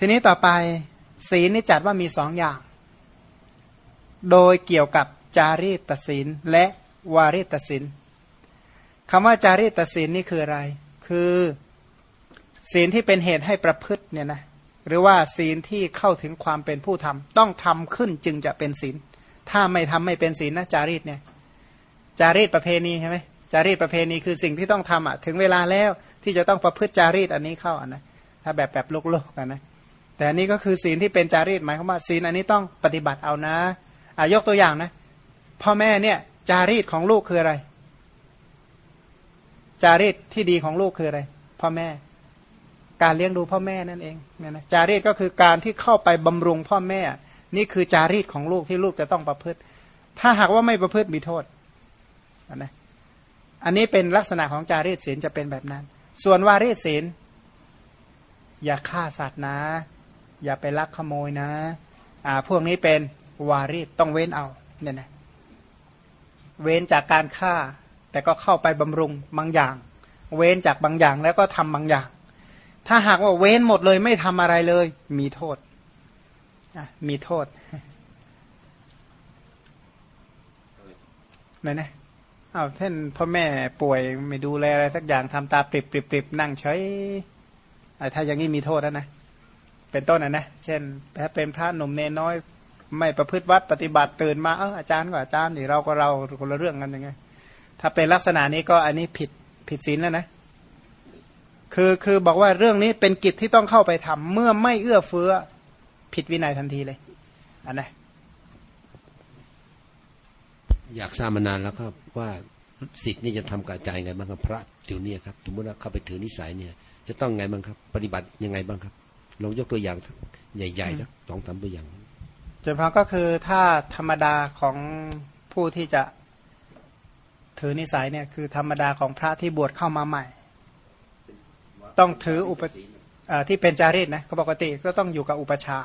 ทีนี้ต่อไปศีลนี่จัดว่ามีสองอย่าง โดยเกี่ยวกับจารีตศีลและวารีตศีลคำว่าจารีตศีลนี่คืออะไร คือศีลที่เป็นเหตุให้ประพฤติเนี่ยนะหรือว่าศีลที่เข้าถึงความเป็นผู้ทำต้องทำขึ้นจึงจะเป็นศีล ถ้าไม่ทำไม่เป็นศีลนะจารีตเนี่ยจารีตประเพณีใช่ไหมจารีตประเพณีคือสิ่งที่ต้องทำอะถึงเวลาแล้วที่จะต้องประพฤติจารีตอันนี้เข้าอะนะถ้าแบบแบบโลกโลกกันนะ แต่นนี้ก็คือศีลที่เป็นจารีตหมายความว่าศีลอันนี้ต้องปฏิบัติเอานะอะยกตัวอย่างนะพ่อแม่เนี่ยจารีตของลูกคืออะไร จารีตที่ดีของลูกคืออะไร พ่อแม่ การเลี้ยงดูพ่อแม่นั่นเองเนี่ยนะจารีตก็คือการที่เข้าไปบำรุงพ่อแม่ นี่คือจารีตของลูกที่ลูกจะต้องประพฤติ ถ้าหากว่าไม่ประพฤติมีโทษนะอันนี้เป็นลักษณะของจารีตศีลจะเป็นแบบนั้น ส่วนวารีตศีลอย่าฆ่าสัตว์นะ อย่าไปลักขโมยนะ อ่า พวกนี้เป็นวารีตต้องเว้นเอา เนี่ยนะ เว้นจากการฆ่า แต่ก็เข้าไปบำรุงบางอย่าง เว้นจากบางอย่างแล้วก็ทำบางอย่าง ถ้าหากว่าเว้นหมดเลยไม่ทำอะไรเลย มีโทษมีโทษไหนนะเอาเช่นพ่อแม่ป่วยไม่ดูแลอะไรสักอย่างทำตาปริบปริบปริบนั่งเฉยถ้าอย่างนี้มีโทษแล้วนะ เป็นต้นนะนะเช่นถ้าเป็นพระหนุ่มเนน้อย ไม่ประพฤติวัดปฏิบัติตื่นมาเอออาจารย์ก็อาจารย์นี่เราก็เราคนละเรื่องกันยังไง ถ้าเป็นลักษณะนี้ก็อันนี้ผิดผิดศีลแล้วนะคือคือบอกว่าเรื่องนี้เป็นกิจที่ต้องเข้าไปทำเมื่อไม่เอื้อเฟื้อผิดวินัยทันทีเลยอันนะอยากทราบมานานแล้วครับว่าสิทธิ์นี่จะทำกระจไงบ้างครับพระเดี๋ยวนี้ครับสมมติว่าเข้าไปถือนิสัยเนี่ย จะต้องไงบ้างครับ ปฏิบัติยังไงบ้างครับ ลองยกตัวอย่างใหญ่ๆสักสองสามตัวอย่างเฉพาะก็คือถ้าธรรมดาของผู้ที่จะถือนิสัยเนี่ยคือธรรมดาของพระที่บวชเข้ามาใหม่ ต้องถืออุปที่เป็นจารีตนะก็ปกติก็ต้องอยู่กับอุปชา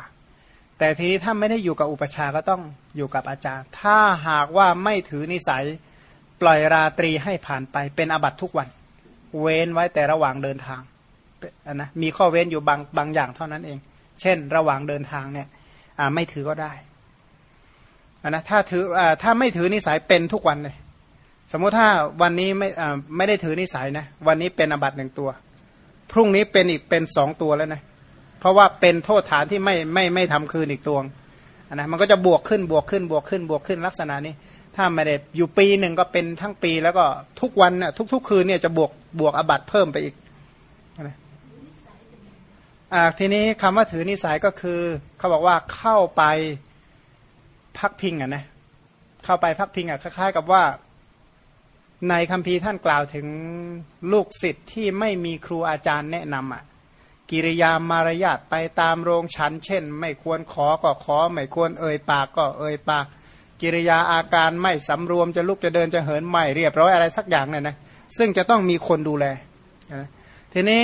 แต่ทีนี้ถ้าไม่ได้อยู่กับอุปชาก็ต้องอยู่กับอาจารย์ ถ้าหากว่าไม่ถือนิสัยปล่อยราตรีให้ผ่านไปเป็นอบัตทุกวัน เว้นไว้แต่ระหว่างเดินทาง นะมีข้อเว้นอยู่บางบางอย่างเท่านั้นเอง เช่น ระหว่างเดินทางเนี่ยไม่ถือก็ได้นะถ้าถืออถ้าไม่ถือนิสัยเป็นทุกวันเลย สมมุติถ้าวันนี้ไม่ไม่ได้ถือนิสัยนะวันนี้เป็นอบัตหนึ่งตัว พรุ่งนี้เป็นอีกเป็นสองตัวแล้วนะเพราะว่าเป็นโทษฐานที่ไม่ไม่ไม่ทำคืนอีกตัวนะมันก็จะบวกขึ้นบวกขึ้นบวกขึ้นบวกขึ้นลักษณะนี้ ถ้าไม่ได้อยู่ปีหนึ่งก็เป็นทั้งปีแล้วก็ทุกวันนี่ทุก ๆ คืนเนี่ยจะบวกบวกอบัตเพิ่มไปอีก ทีนี้คำว่าถือนิสัยก็คือ เขาบอกว่าเข้าไปพักพิงอะนะเข้าไปพักพิงอะคล้ายๆกับว่า ในคัมภีร์ท่านกล่าวถึงลูกศิษย์ที่ไม่มีครูอาจารย์แนะนำอะกิริยามารยาทไปตามโรงฉัน เช่น ไม่ควรขอก็ขอ ไม่ควรเอ่ยปากก็เอ่ยปาก กิริยาอาการไม่สำรวมจะลุกจะเดินจะเหินไม่เรียบร้อยอะไรสักอย่างเนี่ยนะซึ่งจะต้องมีคนดูแลนะทีนี้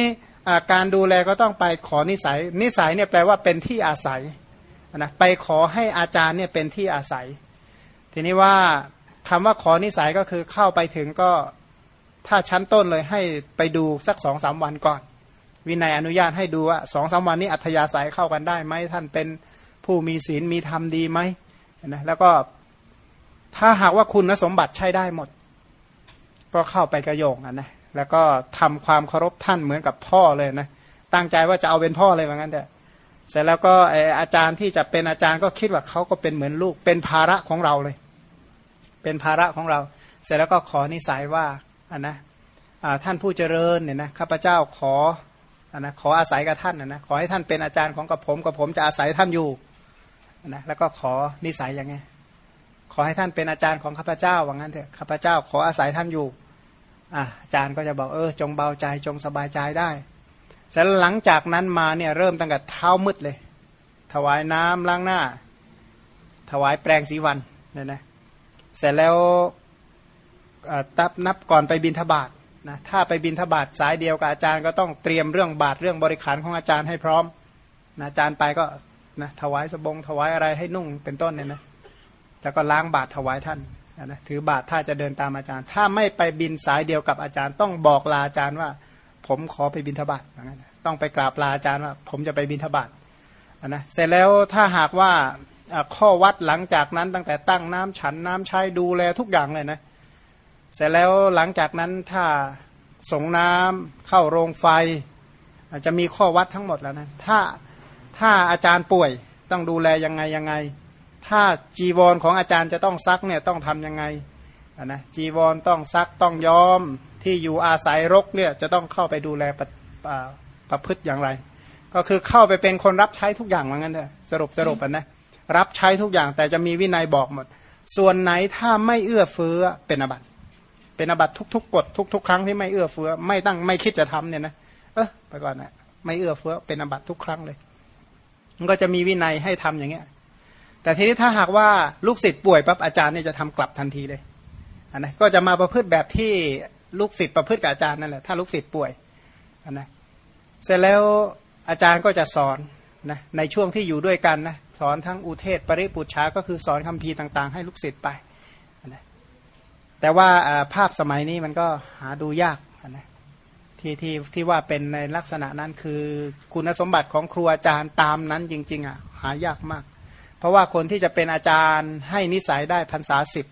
การดูแลก็ต้องไปขอนิสัย นิสัยเนี่ยแปลว่าเป็นที่อาศัยนะไปขอให้อาจารย์เนี่ยเป็นที่อาศัย ทีนี้ว่าคำว่าขอนิสัยก็คือเข้าไปถึงก็ถ้าชั้นต้นเลยให้ไปดูสักสองสามวันก่อน วินัยอนุญาตให้ดูว่าสองสามวันนี้อัธยาศัยเข้ากันได้ไหมท่านเป็นผู้มีศีลมีธรรมดีไหมนะแล้วก็ถ้าหากว่าคุณสมบัติใช้ได้หมด ก็เข้าไปกระโยงอะนะ แล้วก็ทำความเคารพท่านเหมือนกับพ่อเลยนะตั้งใจว่าจะเอาเป็นพ่อเลยเหมือนกันแต่เสร็จแล้วก็อาจารย์ที่จะเป็นอาจารย์ก็คิดว่าเขาก็เป็นเหมือนลูก เป็นภาระของเราเลย เป็นภาระของเรา เสร็จแล้วก็ขอนิสัยว่าอันนะท่านผู้เจริญเนี่ยนะข้าพเจ้าขออันนะขออาศัยกับท่านนะนะขอให้ท่านเป็นอาจารย์ของกับผมกับผมจะอาศัยท่านอยู่นะแล้วก็ขอนิสัยอย่างไงขอให้ท่านเป็นอาจารย์ของข้าพเจ้าว่างั้นเถอะข้าพเจ้า ขออาศัยท่านอยู่ อาจารย์ก็จะบอกเออจงเบาใจจงสบายใจได้เสร็จหลังจากนั้นมาเนี่ยเริ่มตั้งแต่เท้ามืดเลย ถวายน้ำล้างหน้า ถวายแปลงสีวันเนี่ยนะเสร็จแล้วตับนับก่อนไปบินทบาทนะถ้าไปบินทบาทสายเดียวกับอาจารย์ก็ต้องเตรียมเรื่องบาทเรื่องบริขารของอาจารย์ให้พร้อมนะอาจารย์ไปก็นะถวายสบงถวายอะไรให้นุ่งเป็นต้นเนี่ยนะแล้วก็ล้างบาทถวายท่าน นะถือบาทถ้าจะเดินตามอาจารย์ ถ้าไม่ไปบินสายเดียวกับอาจารย์ ต้องบอกลาอาจารย์ว่า ผมขอไปบินทบาทต้องไปกราบลาอาจารย์ว่า ผมจะไปบินทบาทนะเสร็จแล้วถ้าหากว่าข้อวัดหลังจากนั้นตั้งแต่ตั้งน้ำฉันน้ำใช้ดูแลทุกอย่างเลยนะเสร็จแล้วหลังจากนั้นถ้าส่งน้ำเข้าโรงไฟ อาจจะมีข้อวัดทั้งหมดแล้วนะถ้าถ้าอาจารย์ป่วยต้องดูแลยังไงยังไง ถ้าจีวรของอาจารย์จะต้องซักเนี่ยต้องทํำยังไงนะจีวรต้องซักต้องย้อมที่อยู่อาศัยรกเนี่ยจะต้องเข้าไปดูแลประประพฤติอย่างไร ก็คือเข้าไปเป็นคนรับใช้ทุกอย่างเหมือนกันเถอะสรุปสรุปนะรับใช้ทุกอย่างแต่จะมีวินัยบอกหมด ส่วนไหนถ้าไม่เอื้อเฟื้อเป็นอบัตเป็นอบัตทุกๆกฎทุก ๆ ครั้งที่ไม่เอื้อเฟื้อ ไม่ตั้งไม่คิดจะทำเนี่ยนะเออไปก่อนนะไม่เอื้อเฟื้อเป็นอบัตทุกครั้งเลยมันก็จะมีวินัยให้ทำอย่างเงี้ย แต่ทีนี้ถ้าหากว่าลูกศิษย์ป่วยปั๊บอาจารย์เนี่ยจะทำกลับทันทีเลยอันนะก็จะมาประพฤติแบบที่ลูกศิษย์ประพฤติกับอาจารย์นั่นแหละถ้าลูกศิษย์ป่วยอันนะเสร็จแล้วอาจารย์ก็จะสอนนะในช่วงที่อยู่ด้วยกันนะสอนทั้งอุเทศปริปุชาก็คือสอนคำพีต่างๆ ให้ลูกศิษย์ไปนะแต่ว่าภาพสมัยนี้มันก็หาดูยากนะที่ที่ที่ว่าเป็นในลักษณะนั้นคือคุณสมบัติของครูอาจารย์ตามนั้นจริงๆอะหายากมาก เพราะว่าคนที่จะเป็นอาจารย์ให้นิสัยได้พรรษาสิบ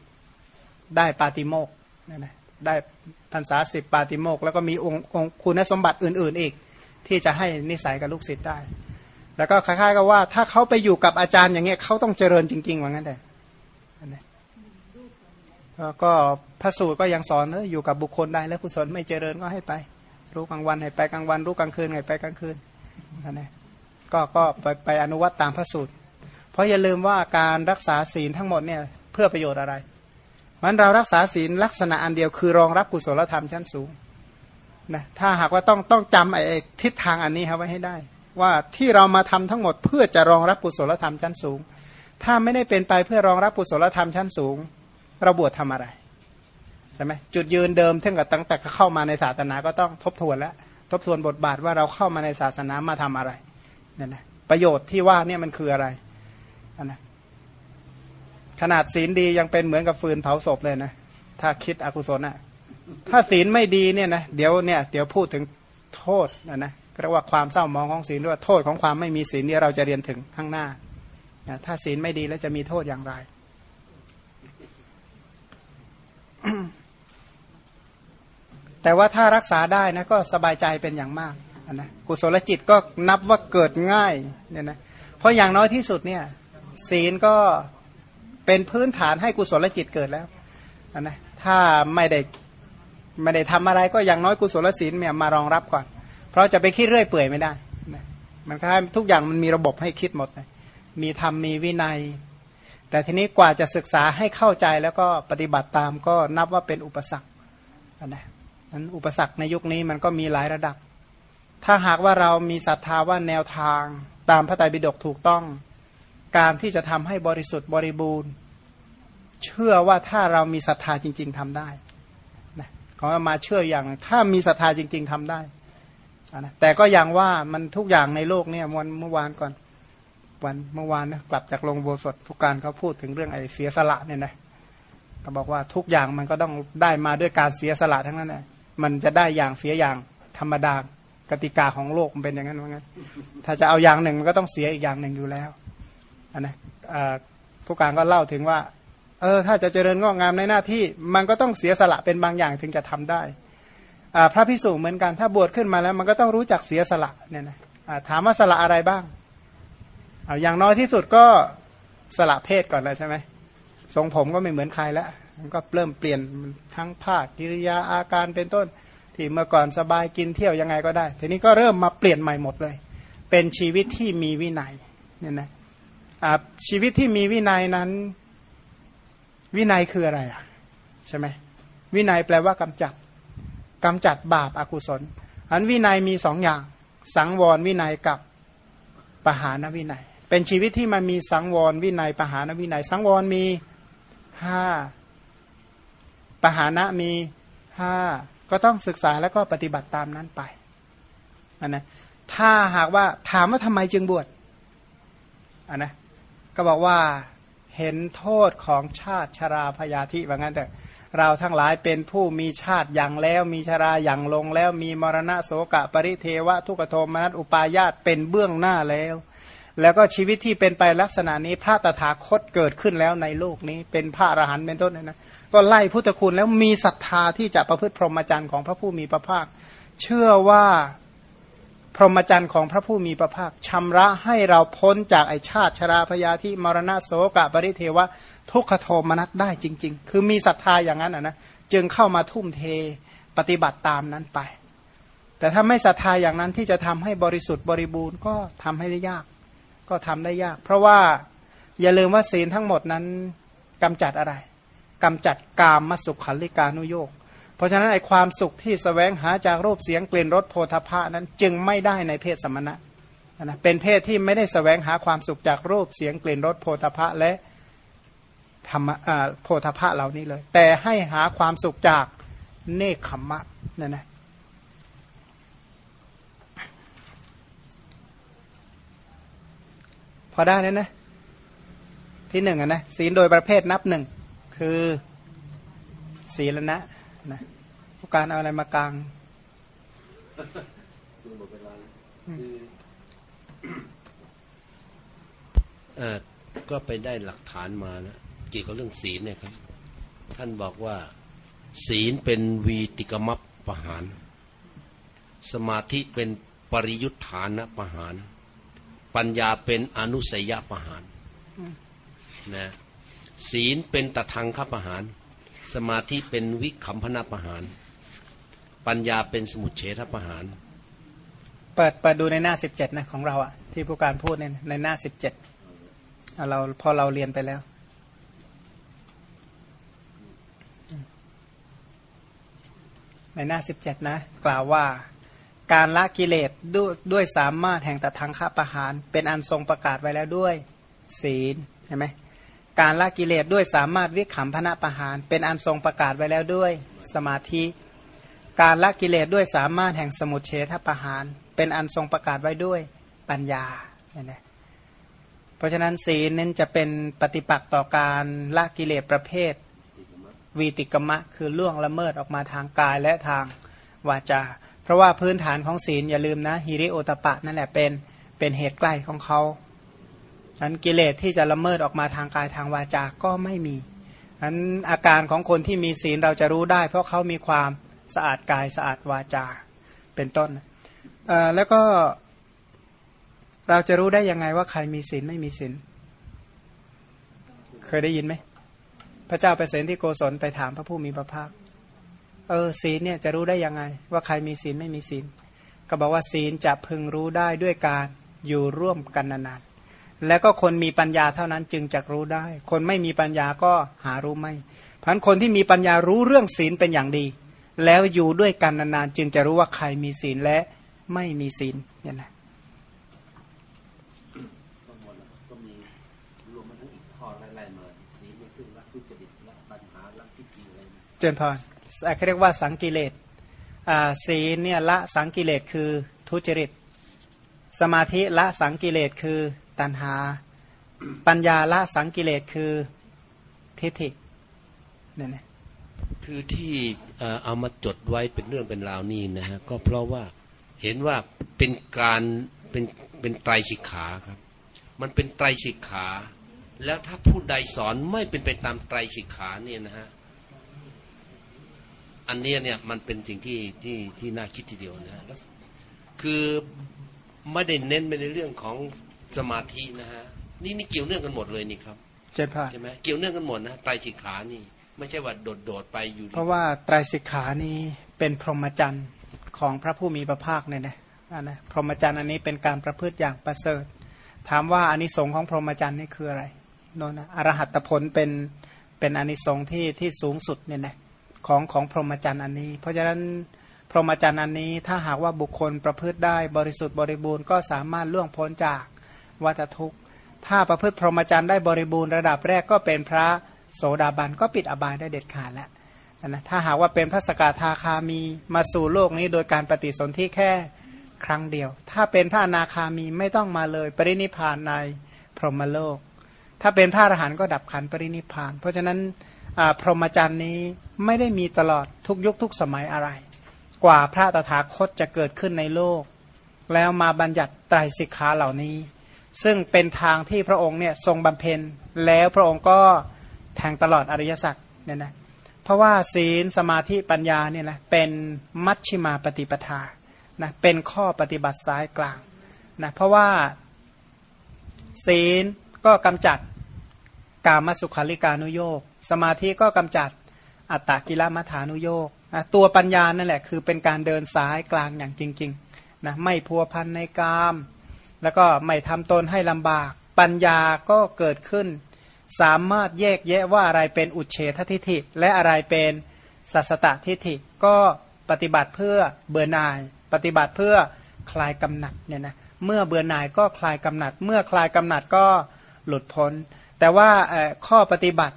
ได้ปาติโมกนะนะได้พรรษาสิบปาติโมกแล้วก็มีองค์องคุณสมบัติอื่น ๆ อีก ที่จะให้นิสัยกับลูกศิษย์ได้ แล้วก็คล้ายๆกับว่า ถ้าเขาไปอยู่กับอาจารย์อย่างเงี้ยเขาต้องเจริญจริงๆว่างั้นแต่ก็พระสูตรก็ยังสอนเอออยู่กับบุคคลได้แล้วกุศลไม่เจริญก็ให้ไป รู้กลางวันให้ไปกลางวัน รู้กลางคืนให้ไปกลางคืนนะก็ก็ไปไปอนุวัตตามพระสูตร ราะอย่าลืมว่าการรักษาศีลทั้งหมดเนี่ยเพื่อประโยชน์อะไร มันเรารักษาศีลลักษณะอันเดียวคือรองรับกุศลธรรมชั้นสูงนะถ้าหากว่าต้องต้องจำไอ้ทิศทางอันนี้ครับไว้ให้ได้ ว่าที่เรามาทำทั้งหมดเพื่อจะรองรับกุศลธรรมชั้นสูง ถ้าไม่ได้เป็นไปเพื่อรองรับกุศลธรรมชั้นสูงเราบวชทำอะไรใช่ไหมจุดยืนเดิมเท่ากับตั้งแต่เข้ามาในศาสนาก็ต้องทบทวนแล้วทบทวนบทบาทว่าเราเข้ามาในศาสนามาทำอะไรนี่ยนะประโยชน์ที่ว่าเนี่ยมันคืออะไร นะขนาดศีลดียังเป็นเหมือนกับฟืนเผาศพเลยนะ ถ้าคิดอกุศลนะถ้าศีลไม่ดีเนี่ยนะเดี๋ยวเนี่ยเดี๋ยวพูดถึงโทษนะนะเรียกว่าความเศร้ามองของศีลด้วยโทษของความไม่มีศีลเนี่ยเราจะเรียนถึงข้างหน้าถ้าศีลไม่ดีแล้วจะมีโทษอย่างไร แต่ว่าถ้ารักษาได้นะก็สบายใจเป็นอย่างมากนะกุศลจิตก็นับว่าเกิดง่ายเนี่ยนะเพราะอย่างน้อยที่สุดเนี่ย ศีลก็เป็นพื้นฐานให้กุศลจิตเกิดแล้วนะถ้าไม่ได้ไม่ได้ทำอะไรก็อย่างน้อยกุศลศีลเนี่ยมารองรับก่อน เพราะจะไปคิดเรื่อยเปื่อยไม่ได้นะมันค่ทุกอย่างมันมีระบบให้คิดหมดเลยมีธรรมมีวินัย แต่ทีนี้กว่าจะศึกษาให้เข้าใจแล้วก็ปฏิบัติตามก็นับว่าเป็นอุปสรรคนะนั้นอุปสรรคในยุคนี้มันก็มีหลายระดับ ถ้าหากว่าเรามีศรัทธาว่าแนวทางตามพระไตรปิฎกถูกต้อง การที่จะทำให้บริสุทธิ์บริบูรณ์ เชื่อว่าถ้าเรามีศรัทธาจริง ๆทำได้นะของมาเชื่ออย่างถ้ามีศรัทธาจริง ๆทำได้นะแต่ก็อย่างว่ามันทุกอย่างในโลกเนี่ยวันเมื่อวานก่อน วันเมื่อวานนะกลับจากโรงโบสถผู้การเขาพูดถึงเรื่องไอ้เสียสละเนี่ยนะเขาบอกว่าทุกอย่างมันก็ต้องได้มาด้วยการเสียสละทั้งนั้นแหละมันจะได้อย่างเสียอย่างธรรมดากติกาของโลกมันเป็นอย่างนั้นว่างั้น ถ้าจะเอาอย่างหนึ่งมันก็ต้องเสียอีกอย่างหนึ่งอยู่แล้ว นนะผู้การก็เล่าถึงว่าเออถ้าจะเจริญงอกงามในหน้าที่ มันก็ต้องเสียสละเป็นบางอย่างถึงจะทำได้พระพิสุเหมือนกันถ้าบวชขึ้นมาแล้ว มันก็ต้องรู้จักเสียสละเนี่ยนะถามว่าสละอะไรบ้างเอาอย่างน้อยที่สุดก็สละเพศก่อนเลยใช่ไหมทรงผมก็ไม่เหมือนใครแล้วมันก็เริ่มเปลี่ยนทั้งภาคกิริยาอาการเป็นต้น ที่เมื่อก่อนสบายกินเที่ยวยังไงก็ได้ ทีนี้ก็เริ่มมาเปลี่ยนใหม่หมดเลย เป็นชีวิตที่มีวินัยเนี่ยนะ ชีวิตที่มีวินัยนั้น วินัยคืออะไรอะใช่ไหมวินัยแปลว่ากำจัดกำจัดบาปอากุศลอันวินัยมีสองอย่าง สังวรวินัยกับปหานวินัย เป็นชีวิตที่มันมีสังวรวินัยปหานวินัย สังวรมีห้าปหานะมีห้าก็ต้องศึกษาแล้วก็ปฏิบัติตามนั้นไปนนะถ้าหากว่าถามว่าทำไมจึงบวชอันนะ ก็บอกว่าเห็นโทษของชาติชราพยาธิว่างั้นแต่เราทั้งหลายเป็นผู้มีชาติอย่างแล้วมีชราอย่างลงแล้วมีมรณะโสกะปริเทวะ ทุกโทมนัสอุปายาตเป็นเบื้องหน้าแล้ว แล้วก็ชีวิตที่เป็นไปลักษณะนี้พระตถาคตเกิดขึ้นแล้วในโลกนี้เป็นพระอรหันต์เป็นต้นนะ ก็ไล่พุทธคุณแล้วมีศรัทธาที่จะประพฤติพรหมจรรย์ของพระผู้มีพระภาค เชื่อว่า พรหมจรรย์ของพระผู้มีพระภาคชำระให้เราพ้นจากไอชาติชราพยาธิมรณะโสกะปริเทวะ ทุกขโทมนัสได้จริง ๆ คือมีศรัทธาอย่างนั้นนะจึงเข้ามาทุ่มเทปฏิบัติตามนั้นไป แต่ถ้าไม่ศรัทธาอย่างนั้นที่จะทำให้บริสุทธิ์บริบูรณ์ก็ทำให้ได้ยาก ก็ทำได้ยาก เพราะว่าอย่าลืมว่าศีลทั้งหมดนั้นกำจัดอะไรกำจัดกามมสุขขันลิกานุโยก เพราะฉะนั้นไอความสุขที่สแสวงหาจากรูปเสียงกลิ่นรสโพธพะนั้นจึงไม่ได้ในเพศสมณะนะเป็นเพศที่ไม่ได้สแสวงหาความสุขจากรูปเสียงกลิ่นรสโพธพะและธรรมโพธพะเหล่านี้เลย แต่ให้หาความสุขจากเนคขมมะนั่นนะพอได้แล้วนะ ที่หนึ่งนะศีลโดยประเภทนับหนึ่งคือศีลนะ นะผู้การเอาอะไรมากลางก็ไปได้หลักฐานมานะเกี่ยวกับเรื่องศีลเนี่ยครับ ท่านบอกว่า ศีลเป็นวีติกมัปปหาร สมาธิเป็นปริยุทธานะปหาร ปัญญาเป็นอนุสยปหารนะศีลเป็นตะทังคปหาร สมาธิเป็นวิคัมพนาประหาร ปัญญาเป็นสมุทเฉทประหาร เปิดเปิดดูในหน้าสิบเจ็ดนะของเราอะที่ผู้การพูดเนี่ยในหน้าสิบเจ็ดเราพอเราเรียนไปแล้วในหน้าสิบเจ็ดนะ กล่าวว่าการละกิเลสด้วยด้วยสามารถแห่งตะทางข้าประหาร เป็นอันทรงประกาศไว้แล้วด้วย ศีลใช่ไหม การละกิเลสด้วยสามารถวิขำพนะประหาร เป็นอันทรงประกาศไว้แล้วด้วยสมาธิ การละกิเลสด้วยสามารถแห่งสมุทเฉทประหาร เป็นอันทรงประกาศไว้ด้วยปัญญาเนี่ยเพราะฉะนั้นศีลนั้นจะเป็นปฏิปักษ์ต่อการละกิเลสประเภท วีติกมะคือล่วงละเมิดออกมาทางกายและทางวาจา เพราะว่าพื้นฐานของศีลอย่าลืมนะฮิริโอตปะนั่นแหละเป็นเป็นเหตุใกล้ของเขา นั้นกิเลสที่จะละเมิดออกมาทางกายทางวาจาก็ไม่มีนั้นอาการของคนที่มีศีลเราจะรู้ได้ เพราะเขามีความสะอาดกายสะอาดวาจาเป็นต้นแล้วก็เราจะรู้ได้ยังไงว่าใครมีศีลไม่มีศีลเคยได้ยินไหมพระเจ้าไปเสนที่โกศลไปถามพระผู้มีพระภาค เออศีลเนี่ยจะรู้ได้ยังไง ว่าใครมีศีลไม่มีศีลก็บอกว่าศีลจะพึงรู้ได้ด้วยการอยู่ร่วมกันนาน แล้วก็คนมีปัญญาเท่านั้นจึงจะรู้ได้ คนไม่มีปัญญาก็หารู้ไม่พันคนที่มีปัญญารู้เรื่องศีลเป็นอย่างดี แล้วอยู่ด้วยกันนานๆจึงจะรู้ว่าใครมีศีลและไม่มีศีลเนี่ยนะเจนพรเขาเรียกว่าสังกิเลสศีลเนี่ยละสังกิเลสคือทุจริต สมาธิละสังกิเลสคือ ตัณหา ปัญญาละสังกิเลสคือทิฏฐิเนี่ยนะคือที่เอามาจดไว้เป็นเรื่องเป็นราวนี่นะฮะก็เพราะว่าเห็นว่าเป็นการเป็นเป็นไตรสิกขาครับ มันเป็นไตรสิกขา แล้วถ้าผู้ใดสอนไม่เป็นไปตามไตรสิกขาเนี่ยนะฮะอันนี้เนี่ยมันเป็นสิ่งที่ที่ที่น่าคิดทีเดียวนะฮะคือไม่ได้เน้นไปในเรื่องของ สมาธินะฮะนี่นี่เกี่ยวเนื่องกันหมดเลยนี่ครับใช่ปะใช่ไหมเกี่ยวเนื่องกันหมดนะไตรสิกขานี่ ไม่ใช่ว่าโดดโดดไปอยู่ เพราะว่าไตรสิกขานี่เป็นพรหมจรรย์ของพระผู้มีพระภาคเนี่ยนะนะพรหมจรรย์อันนี้เป็นการประพฤติอย่างประเสริฐ ถามว่าอานิสงส์ของพรหมจรรย์นี่คืออะไรโน่นนะอรหัตผลเป็นเป็นอานิสงส์ที่ที่สูงสุดเนี่ยนะของของพรหมจรรย์อันนี้ เพราะฉะนั้นพรหมจรรย์อันนี้ถ้าหากว่าบุคคลประพฤติได้บริสุทธิ์บริบูรณ์ก็สามารถล่วงพ้นจาก วัฏทุกข์ ถ้าประพฤติพรหมจรรย์ได้บริบูรณ์ระดับแรกก็เป็นพระโสดาบันก็ปิดอบายได้เด็ดขาดแล้วนะถ้าหากว่าเป็นพระสกทาคามีมาสู่โลกนี้โดยการปฏิสนธิแค่ครั้งเดียว ถ้าเป็นพระอนาคามีไม่ต้องมาเลย ปรินิพานในพรหมโลก ถ้าเป็นพระอรหันต์ก็ดับขันปรินิพาน เพราะฉะนั้นพรหมจรรย์นี้ไม่ได้มีตลอดทุกยุคทุกสมัยอะไร กว่าพระตถาคตจะเกิดขึ้นในโลก แล้วมาบัญญัติไตรสิกขาเหล่านี้ ซึ่งเป็นทางที่พระองค์เนี่ยทรงบำเพ็ญแล้วพระองค์ก็แทงตลอดอริยสัจเนี่ยนะเพราะว่าศีลสมาธิปัญญาเนี่ยนะเป็นมัชชิมาปฏิปทานะเป็นข้อปฏิบัติสายกลางนะเพราะว่าศีลก็กำจัดกามสุขาริการุโยกสมาธิก็กำจัดอัตตกิลมัฐานุโยกนะตัวปัญญานั่นแหละคือเป็นการเดินสายกลางอย่างจริงๆนะไม่พัวพันในกาม แล้วก็ไม่ทำตนให้ลำบาก ปัญญาก็เกิดขึ้น สามารถแยกแยะว่าอะไรเป็นอุเฉททิฏฐิ และอะไรเป็นสัสตตทิฏฐิ ก็ปฏิบัติเพื่อเบื่อหน่าย ปฏิบัติเพื่อคลายกำหนัดเนี่ยนะเมื่อเบื่อหน่ายก็คลายกำหนัด เมื่อคลายกำหนัดก็หลุดพ้น แต่ว่าข้อปฏิบัติ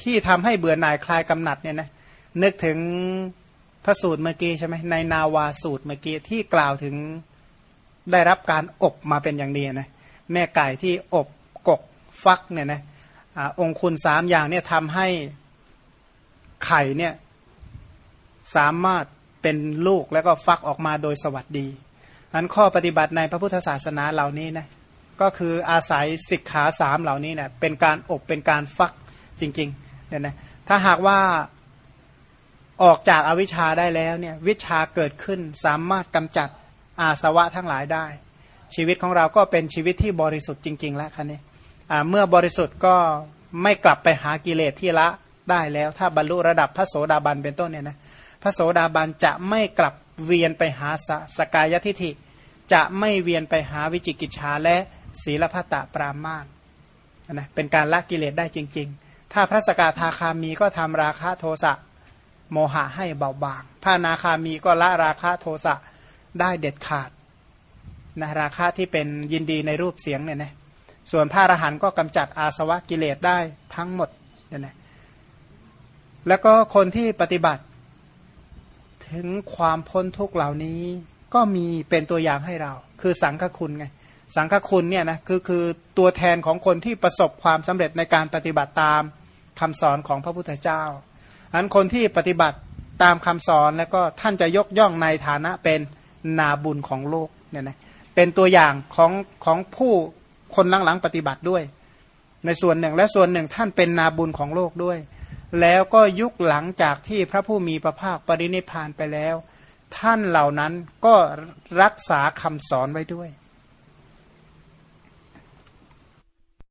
ที่ทำให้เบื่อหน่ายคลายกำหนัดเนี่ยนะนึกถึงพระสูตรเมื่อกี้ใช่ไหมในนาวาสูตรเมื่อกี้ที่กล่าวถึง ได้รับการอบมาเป็นอย่างดีนะแม่ไก่ที่อบกกฟักเนี่ยนะอองคุณสามอย่างเนี่ยทำให้ไข่เนี่ยสามารถเป็นลูกแล้วก็ฟักออกมาโดยสวัสดีอันข้อปฏิบัติในพระพุทธศาสนาเหล่านี้นะก็คืออาศัยสิกขาสามเหล่านี้เนะี่ยเป็นการอบเป็นการฟักจริงๆเนี่ยนะถ้าหากว่าออกจากอาวิชชาได้แล้วเนี่ยวิชาเกิดขึ้นสามารถกำจัด อาสวะทั้งหลายได้ ชีวิตของเราก็เป็นชีวิตที่บริสุทธิ์จริง ๆ แล้วคันนี้เมื่อบริสุทธิ์ก็ไม่กลับไปหากิเลสที่ละได้แล้ว ถ้าบรรลุระดับพระโสดาบันเป็นต้นเนี่ยนะพระโสดาบันจะไม่กลับเวียนไปหาสสกายทิฐิ จะไม่เวียนไปหาวิจิกิจชาและศีลพัตตปรามาสนะเป็นการละกิเลสได้จริง ๆ ถ้าพระสกทาคามีก็ทำราคะโทสะโมหะให้เบาบาง พระนาคามีก็ละราคะโทสะ ได้เด็ดขาดนะราคะที่เป็นยินดีในรูปเสียงเนี่ยนะส่วนพระอรหันต์ก็กำจัดอาสวะกิเลสได้ทั้งหมดเนี่ยนะแล้วก็คนที่ปฏิบัติ ถึงความพ้นทุกเหล่านี้ ก็มีเป็นตัวอย่างให้เรา คือสังฆคุณไงสังฆคุณเนี่ยนะคือคือตัวแทนของคนที่ประสบความสำเร็จในการปฏิบัติตามคำสอนของพระพุทธเจ้าอันคนที่ปฏิบัติตามคำสอนแล้วก็ท่านจะยกย่องในฐานะเป็น นาบุญของโลกเนี่ยนะเป็นตัวอย่างของของผู้คนหลังๆปฏิบัติด้วย ในส่วนหนึ่งและส่วนหนึ่งท่านเป็นนาบุญของโลกด้วย แล้วก็ยุคหลังจากที่พระผู้มีพระภาคปรินิพานไปแล้ว ท่านเหล่านั้นก็รักษาคำสอนไว้ด้วย